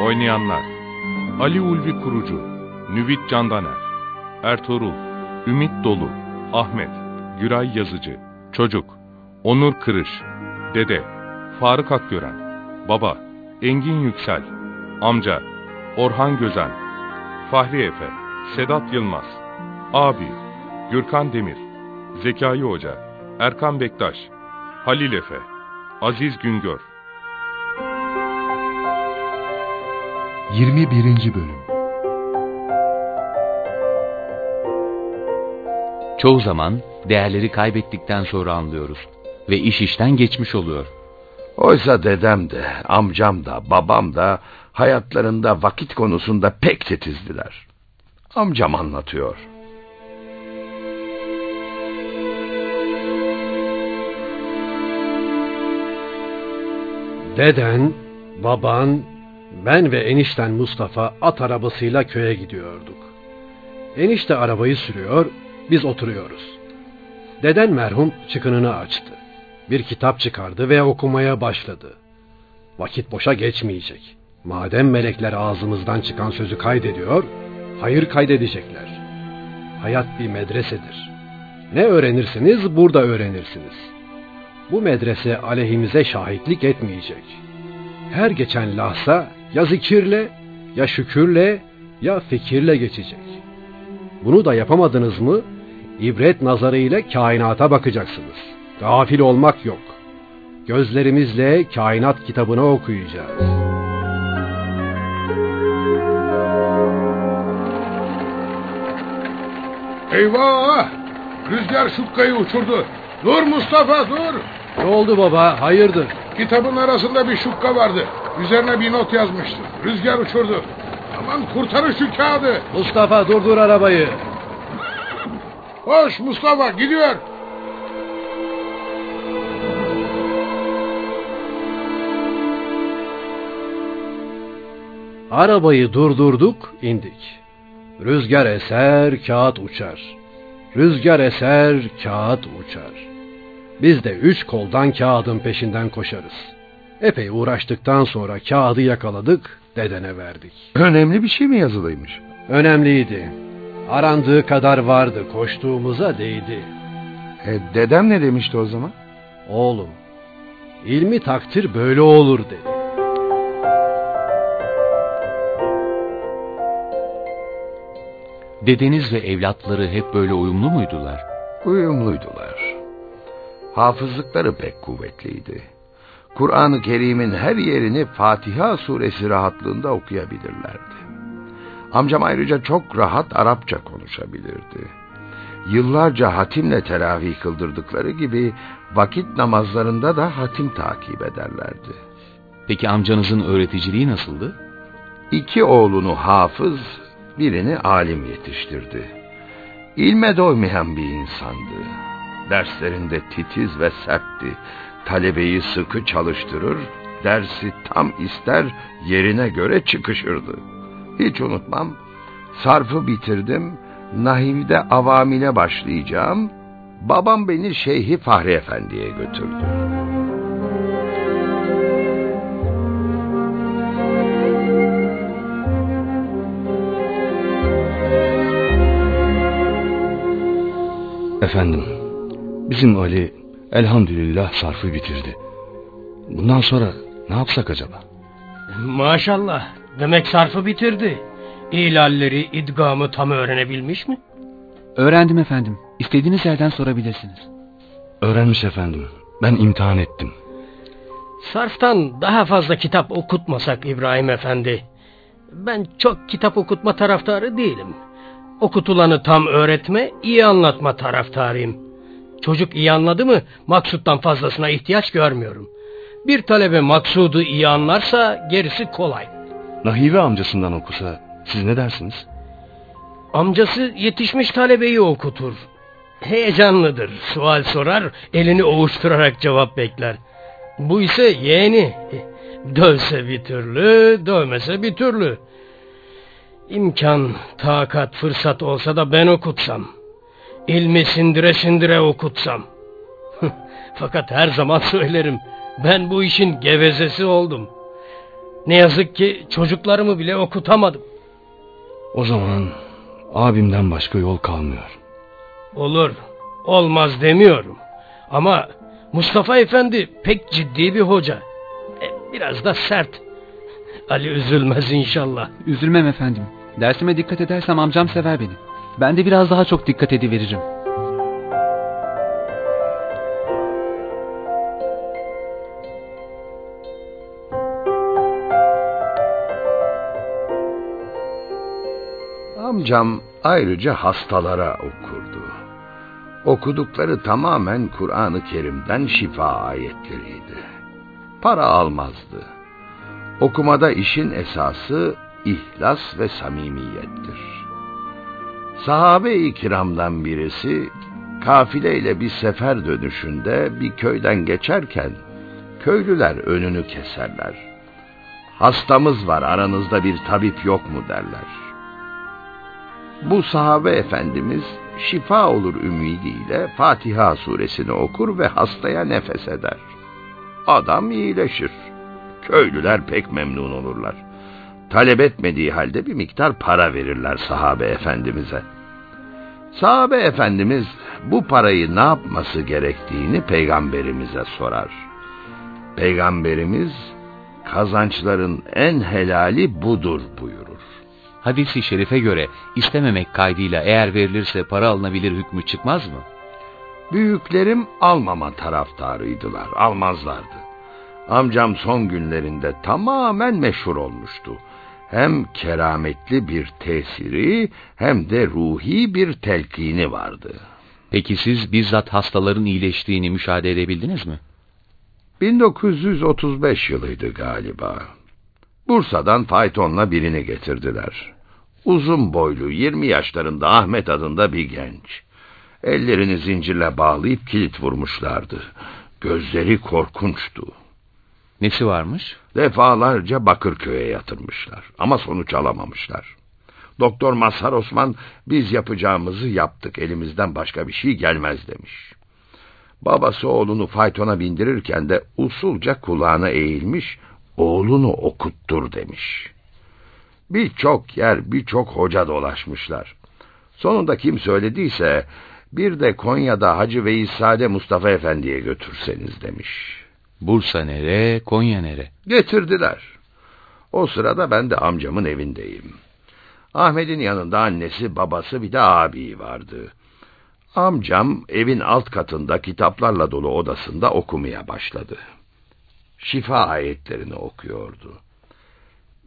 Oynayanlar. Ali Ulvi Kurucu Nüvit Candaner Ertuğrul Ümit Dolu Ahmet Güray Yazıcı Çocuk Onur Kırış Dede Faruk Akgören Baba Engin Yüksel Amca Orhan Gözen Fahri Efe Sedat Yılmaz Abi Gürkan Demir Zekai Hoca Erkan Bektaş Halil Efe Aziz Güngör 21. Bölüm Çoğu zaman değerleri kaybettikten sonra anlıyoruz ve iş işten geçmiş oluyor. Oysa dedem de, amcam da, babam da hayatlarında vakit konusunda pek titizdiler. Amcam anlatıyor. Deden, baban, ben ve enişten Mustafa at arabasıyla köye gidiyorduk. Enişte arabayı sürüyor, biz oturuyoruz. Deden merhum çıkınını açtı. Bir kitap çıkardı ve okumaya başladı. Vakit boşa geçmeyecek. Madem melekler ağzımızdan çıkan sözü kaydediyor, hayır kaydedecekler. Hayat bir medresedir. Ne öğrenirsiniz burada öğrenirsiniz. Bu medrese aleyhimize şahitlik etmeyecek. Her geçen lahza ya zikirle, ya şükürle, ya fikirle geçecek. Bunu da yapamadınız mı, ibret nazarıyla kainata bakacaksınız. Gafil olmak yok. Gözlerimizle kainat kitabını okuyacağız. Eyvah! Rüzgar şukkayı uçurdu. Dur Mustafa dur! Ne oldu baba, hayırdır? Kitabın arasında bir şukka vardı. Üzerine bir not yazmıştı. Rüzgar uçurdu. Aman kurtarın şu kağıdı. Mustafa durdur arabayı. Hoş Mustafa gidiyor. Arabayı durdurduk, indik. Rüzgar eser, kağıt uçar. Rüzgar eser, kağıt uçar. Biz de üç koldan kağıdın peşinden koşarız. Epey uğraştıktan sonra kağıdı yakaladık, dedene verdik. Önemli bir şey mi yazılıymış? Önemliydi. Arandığı kadar vardı, koştuğumuza değdi. E, dedem ne demişti o zaman? Oğlum, ilmi takdir böyle olur dedi. Dedeniz ve evlatları hep böyle uyumlu muydular? Uyumluydular. Hafızlıkları pek kuvvetliydi. Kur'an-ı Kerim'in her yerini Fatiha suresi rahatlığında okuyabilirlerdi. Amcam ayrıca çok rahat Arapça konuşabilirdi. Yıllarca hatimle teravih kıldırdıkları gibi vakit namazlarında da hatim takip ederlerdi. Peki amcanızın öğreticiliği nasıldı? İki oğlunu hafız, birini alim yetiştirdi. İlme doymayan bir insandı. Derslerinde titiz ve sertti. Talebeyi sıkı çalıştırır, dersi tam ister, yerine göre çıkışırdı. Hiç unutmam, sarfı bitirdim, nahivde avamile başlayacağım. Babam beni Şeyhi Fahri Efendi'ye götürdü. Efendim, bizim Ali elhamdülillah sarfı bitirdi. Bundan sonra ne yapsak acaba? Maşallah. Demek sarfı bitirdi. İlalleri, idgamı tam öğrenebilmiş mi? Öğrendim efendim. İstediğiniz yerden sorabilirsiniz. Öğrenmiş efendim. Ben imtihan ettim. Sarftan daha fazla kitap okutmasak İbrahim Efendi. Ben çok kitap okutma taraftarı değilim. Okutulanı tam öğretme, iyi anlatma taraftarıyım. Çocuk iyi anladı mı maksuttan fazlasına ihtiyaç görmüyorum. Bir talebe maksudu iyi anlarsa gerisi kolay. Nahive amcasından okusa siz ne dersiniz? Amcası yetişmiş talebeyi okutur. Heyecanlıdır, sual sorar, elini ovuşturarak cevap bekler. Bu ise yeğeni. Dövse bir türlü, dövmese bir türlü. İmkan, takat, fırsat olsa da ben okutsam. İlmi sindire sindire okutsam. Fakat her zaman söylerim. Ben bu işin gevezesi oldum. Ne yazık ki çocuklarımı bile okutamadım. O zaman abimden başka yol kalmıyor. Olur, olmaz demiyorum. Ama Mustafa Efendi pek ciddi bir hoca. E, biraz da sert. Ali üzülmez inşallah. Üzülmem efendim. Dersime dikkat edersem amcam sever beni. Ben de biraz daha çok dikkat ediveririm. Amcam ayrıca hastalara okurdu. Okudukları tamamen Kur'an-ı Kerim'den şifa ayetleriydi. Para almazdı. Okumada işin esası ihlas ve samimiyettir. Sahabe-i kiramdan birisi kafileyle bir sefer dönüşünde bir köyden geçerken köylüler önünü keserler. Hastamız var aranızda bir tabip yok mu derler. Bu sahabe efendimiz şifa olur ümidiyle Fatiha suresini okur ve hastaya nefes eder. Adam iyileşir. Köylüler pek memnun olurlar. Talep etmediği halde bir miktar para verirler sahabe efendimize. Sahabe efendimiz bu parayı ne yapması gerektiğini peygamberimize sorar. Peygamberimiz kazançların en helali budur buyurur. Hadis-i şerife göre istememek kaydıyla eğer verilirse para alınabilir hükmü çıkmaz mı? Büyüklerim almama taraftarıydılar, almazlardı. Amcam son günlerinde tamamen meşhur olmuştu. Hem kerametli bir tesiri hem de ruhi bir telkini vardı. Peki siz bizzat hastaların iyileştiğini müşahede edebildiniz mi? 1935 yılıydı galiba. Bursa'dan faytonla birini getirdiler. Uzun boylu, 20 yaşlarında Ahmet adında bir genç. Ellerini zincirle bağlayıp kilit vurmuşlardı. Gözleri korkunçtu. Nesi varmış? Defalarca Bakırköy'e yatırmışlar ama sonuç alamamışlar. Doktor Mazhar Osman biz yapacağımızı yaptık elimizden başka bir şey gelmez demiş. Babası oğlunu faytona bindirirken de usulca kulağına eğilmiş oğlunu okuttur demiş. Birçok yer birçok hoca dolaşmışlar. Sonunda kim söylediyse bir de Konya'da Hacı Veysade Mustafa Efendi'ye götürseniz demiş. Bursa nere, Konya nere? Getirdiler. O sırada ben de amcamın evindeyim. Ahmet'in yanında annesi, babası bir de abi vardı. Amcam evin alt katında kitaplarla dolu odasında okumaya başladı. Şifa ayetlerini okuyordu.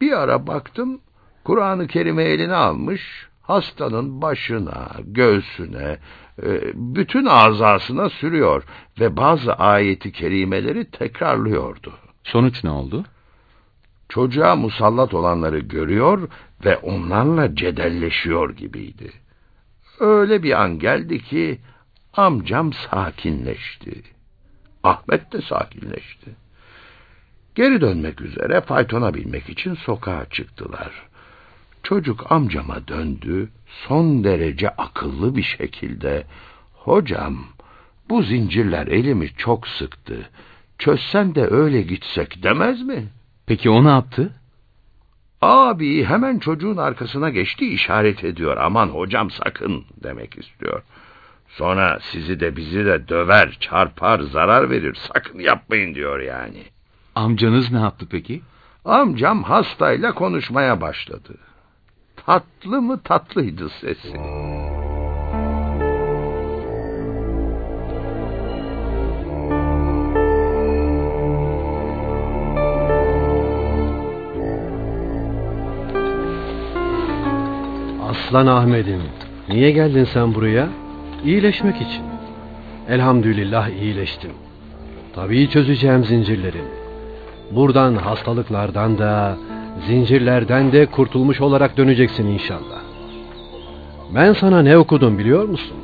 Bir ara baktım, Kur'an-ı Kerim'i eline almış, hastanın başına, göğsüne, bütün azasına sürüyor ve bazı ayeti kerimeleri tekrarlıyordu. Sonuç ne oldu? Çocuğa musallat olanları görüyor ve onlarla cedelleşiyor gibiydi. Öyle bir an geldi ki amcam sakinleşti. Ahmet de sakinleşti. Geri dönmek üzere faytona binmek için sokağa çıktılar. Çocuk amcama döndü, son derece akıllı bir şekilde, ''Hocam, bu zincirler elimi çok sıktı. Çözsen de öyle gitsek demez mi?'' Peki o ne yaptı? Abi hemen çocuğun arkasına geçti işaret ediyor. Aman hocam sakın demek istiyor. Sonra sizi de bizi de döver, çarpar, zarar verir. Sakın yapmayın diyor yani. Amcanız ne yaptı peki? Amcam hastayla konuşmaya başladı. Tatlı mı tatlıydı sesi. Aslan Ahmet'im, niye geldin sen buraya? İyileşmek için. Elhamdülillah iyileştim. Tabii çözeceğim zincirlerini. Buradan hastalıklardan da, zincirlerden de kurtulmuş olarak döneceksin inşallah. Ben sana ne okudum biliyor musun?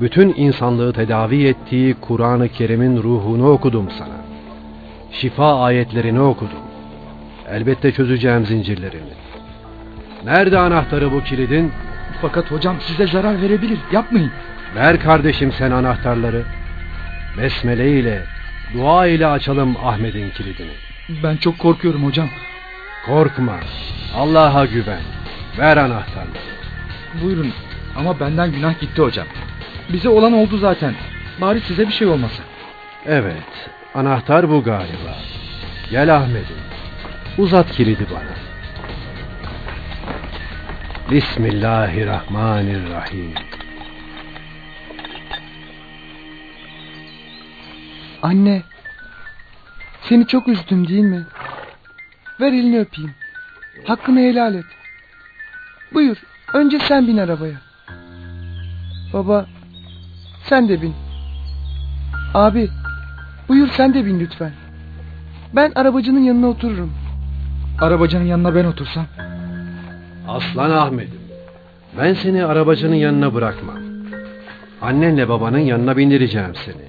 Bütün insanlığı tedavi ettiği Kur'an-ı Kerim'in ruhunu okudum sana. Şifa ayetlerini okudum. Elbette çözeceğim zincirlerini. Nerede anahtarı bu kilidin? Fakat hocam size zarar verebilir. Yapmayın. Ver kardeşim sen anahtarları. Besmele ile, dua ile açalım Ahmet'in kilidini. Ben çok korkuyorum hocam. Korkma. Allah'a güven. Ver anahtarları. Buyurun ama benden günah gitti hocam. Bize olan oldu zaten. Bari size bir şey olmasın. Evet, anahtar bu galiba. Gel Ahmet'im. Uzat kilidi bana. Bismillahirrahmanirrahim. Anne. Seni çok üzdüm değil mi? Ver elini öpeyim. Hakkını helal et. Buyur. Önce sen bin arabaya. Baba. Sen de bin. Abi. Buyur sen de bin lütfen. Ben arabacının yanına otururum. Arabacının yanına ben otursam. Aslan Ahmet'im. Ben seni arabacının yanına bırakmam. Annenle babanın yanına bindireceğim seni.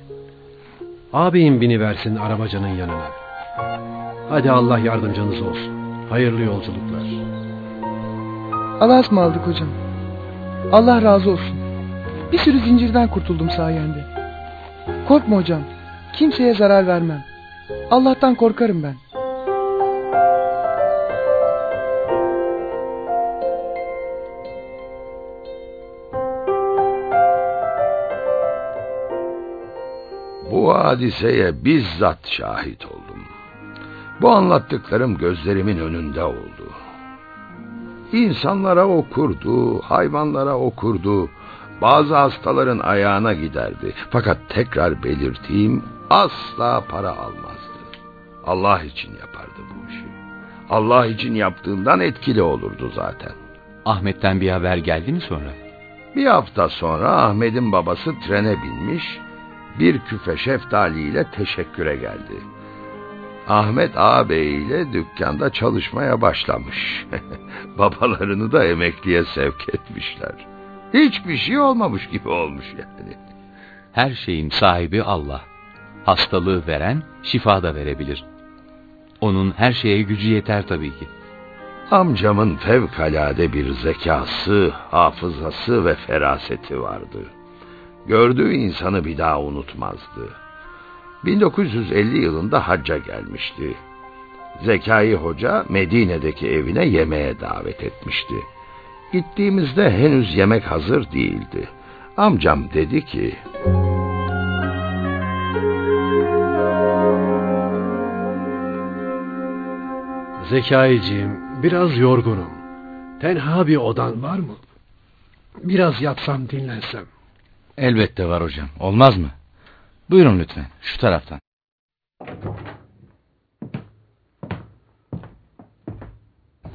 Ağabeyin biniversin arabacının yanına. Hadi Allah yardımcınız olsun. Hayırlı yolculuklar. Allah'a ısmarladık hocam. Allah razı olsun. Bir sürü zincirden kurtuldum sayende. Korkma hocam. Kimseye zarar vermem. Allah'tan korkarım ben. Bu hadiseye bizzat şahit oldum. Bu anlattıklarım gözlerimin önünde oldu. İnsanlara okurdu, hayvanlara okurdu, bazı hastaların ayağına giderdi. Fakat tekrar belirteyim asla para almazdı. Allah için yapardı bu işi. Allah için yaptığından etkili olurdu zaten. Ahmet'ten bir haber geldi mi sonra? Bir hafta sonra Ahmet'in babası trene binmiş, bir küfe şeftaliyle teşekküre geldi. Ahmet ağabey ile dükkanda çalışmaya başlamış. Babalarını da emekliye sevk etmişler. Hiçbir şey olmamış gibi olmuş yani. Her şeyin sahibi Allah. Hastalığı veren şifa da verebilir. Onun her şeye gücü yeter tabii ki. Amcamın fevkalade bir zekası, hafızası ve feraseti vardı. Gördüğü insanı bir daha unutmazdı. 1950 yılında hacca gelmişti. Zekai Hoca Medine'deki evine yemeğe davet etmişti. Gittiğimizde henüz yemek hazır değildi. Amcam dedi ki... Zekaiciğim, biraz yorgunum. Tenha bir odan var mı? Biraz yatsam dinlensem. Elbette var hocam. Olmaz mı? Buyurun lütfen. Şu taraftan.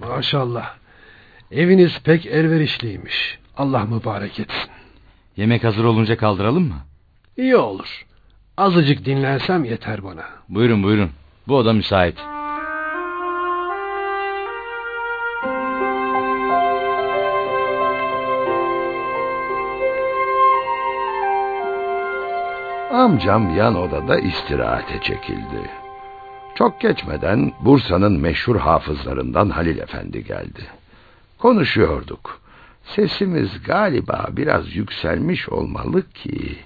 Maşallah. Eviniz pek elverişliymiş. Allah mübarek etsin. Yemek hazır olunca kaldıralım mı? İyi olur. Azıcık dinlensem yeter bana. Buyurun buyurun. Bu oda müsait. Amcam yan odada istirahate çekildi. Çok geçmeden Bursa'nın meşhur hafızlarından Halil Efendi geldi. Konuşuyorduk. Sesimiz galiba biraz yükselmiş olmalı ki...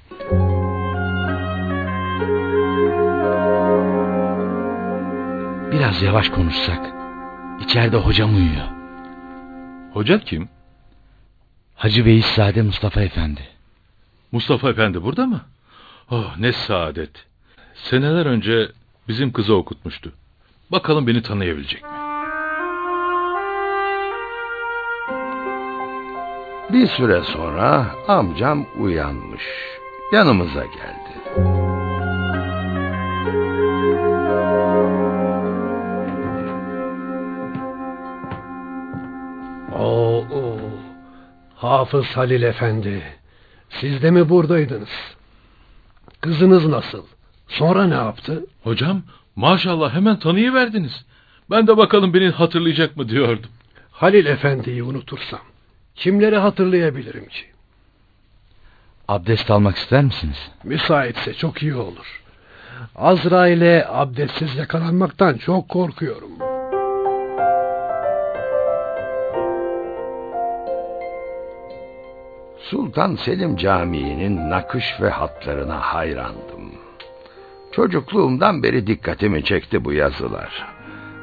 Biraz yavaş konuşsak. İçeride hocam uyuyor. Hoca kim? Hacı Veysade Mustafa Efendi. Mustafa Efendi burada mı? Oh ne saadet. Seneler önce bizim kızı okutmuştu. Bakalım beni tanıyabilecek mi? Bir süre sonra amcam uyanmış. Yanımıza geldi. Oo, oo. Hafız Halil Efendi. Siz de mi buradaydınız? Kızınız nasıl? Sonra ne yaptı? Hocam maşallah hemen tanıyıverdiniz. Ben de bakalım beni hatırlayacak mı diyordum. Halil Efendi'yi unutursam kimleri hatırlayabilirim ki? Abdest almak ister misiniz? Müsaitse çok iyi olur. Azrail'e abdestsiz yakalanmaktan çok korkuyorum. Sultan Selim Camii'nin nakış ve hatlarına hayrandım. Çocukluğumdan beri dikkatimi çekti bu yazılar.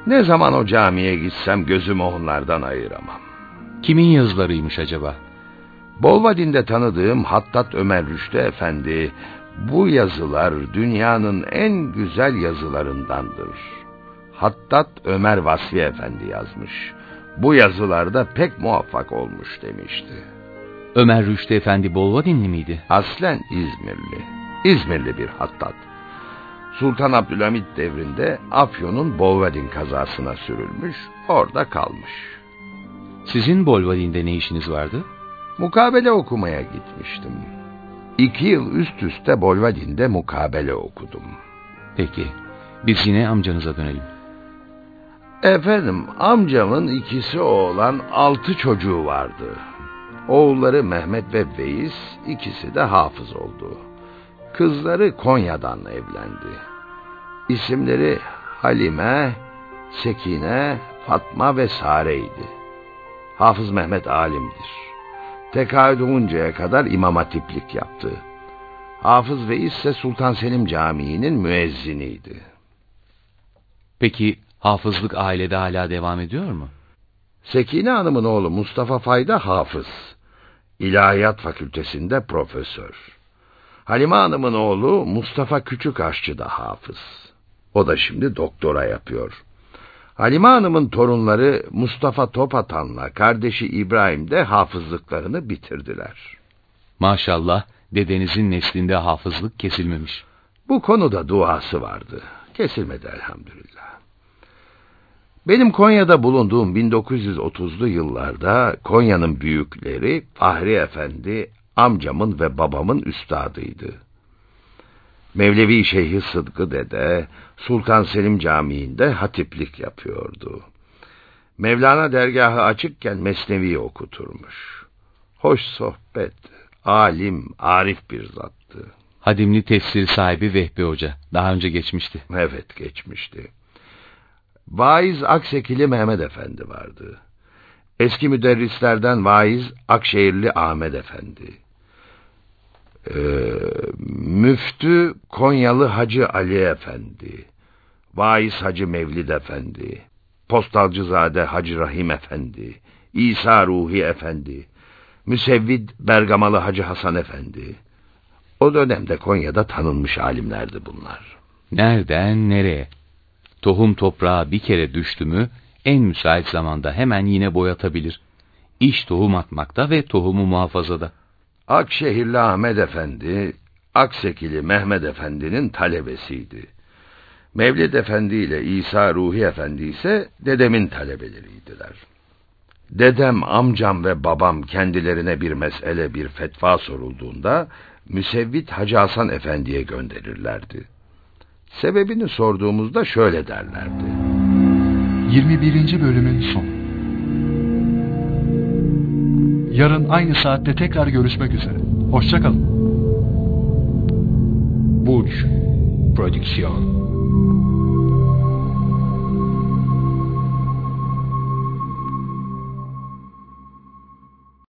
Ne zaman o camiye gitsem gözümü onlardan ayıramam. Kimin yazılarıymış acaba? Bolvadin'de tanıdığım Hattat Ömer Rüştü Efendi, bu yazılar dünyanın en güzel yazılarındandır. Hattat Ömer Vasfi Efendi yazmış. Bu yazılarda pek muvaffak olmuş demişti. Ömer Rüştü Efendi Bolvadinli miydi? Aslen İzmirli. İzmirli bir hattat. Sultan Abdülhamit devrinde Afyon'un Bolvadin kazasına sürülmüş, orada kalmış. Sizin Bolvadin'de ne işiniz vardı? Mukabele okumaya gitmiştim. İki yıl üst üste Bolvadin'de mukabele okudum. Peki, biz yine amcanıza dönelim. Efendim, amcamın ikisi oğlan altı çocuğu vardı. Oğulları Mehmet ve Veys, ikisi de hafız oldu. Kızları Konya'dan evlendi. İsimleri Halime, Sekine, Fatma ve Sare'ydi. Hafız Mehmet alimdir. Tekaüt oluncaya kadar imam hatiplik yaptı. Hafız Veys ise Sultan Selim Camii'nin müezziniydi. Peki hafızlık ailede hala devam ediyor mu? Sekine Hanım'ın oğlu Mustafa Fayda hafız. İlahiyat Fakültesinde profesör. Halime Hanım'ın oğlu Mustafa Küçük Aşçı da hafız. O da şimdi doktora yapıyor. Halime Hanım'ın torunları Mustafa Topatan'la kardeşi İbrahim de hafızlıklarını bitirdiler. Maşallah dedenizin neslinde hafızlık kesilmemiş. Bu konuda duası vardı. Kesilmedi elhamdülillah. Benim Konya'da bulunduğum 1930'lu yıllarda Konya'nın büyükleri Fahri Efendi amcamın ve babamın üstadıydı. Mevlevi Şeyhi Sıdkı Dede Sultan Selim Camii'nde hatiplik yapıyordu. Mevlana dergahı açıkken Mesnevi okuturmuş. Hoş sohbet, alim, arif bir zattı. Hadimli tefsir sahibi Vehbi Hoca. Daha önce geçmişti. Evet geçmişti. Vaiz Aksekili Mehmet Efendi vardı. Eski müderrislerden vaiz Akşehirli Ahmet Efendi. Ee, müftü Konyalı Hacı Ali Efendi. Vaiz Hacı Mevlid Efendi. Postalcızade Hacı Rahim Efendi. İsa Ruhi Efendi. Müsevvid Bergamalı Hacı Hasan Efendi. O dönemde Konya'da tanınmış alimlerdi bunlar. Nereden nereye? Tohum toprağa bir kere düştü mü en müsait zamanda hemen yine boyatabilir. İş tohum atmakta ve tohumu muhafazada. Akşehirli Ahmet Efendi, Aksekili Mehmet Efendi'nin talebesiydi. Mevlid Efendi ile İsa Ruhi Efendi ise dedemin talebeleriydiler. Dedem, amcam ve babam kendilerine bir mesele, bir fetva sorulduğunda Müsevvit Hacı Hasan Efendi'ye gönderirlerdi. Sebebini sorduğumuzda şöyle derlerdi. 21. bölümün sonu. Yarın aynı saatte tekrar görüşmek üzere. Hoşçakalın. Burç Prodüksiyon